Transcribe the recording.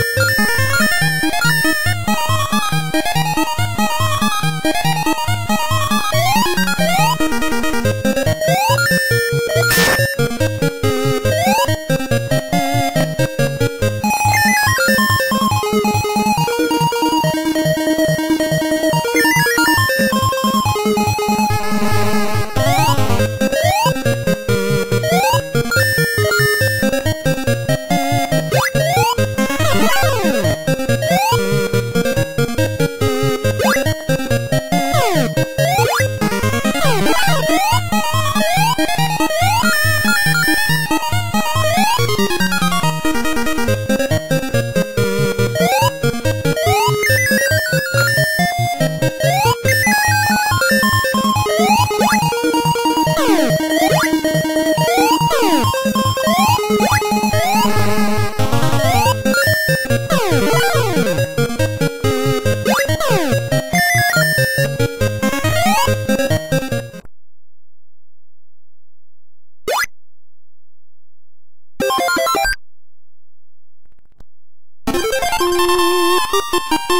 Música Woo-hoo-hoo-hoo!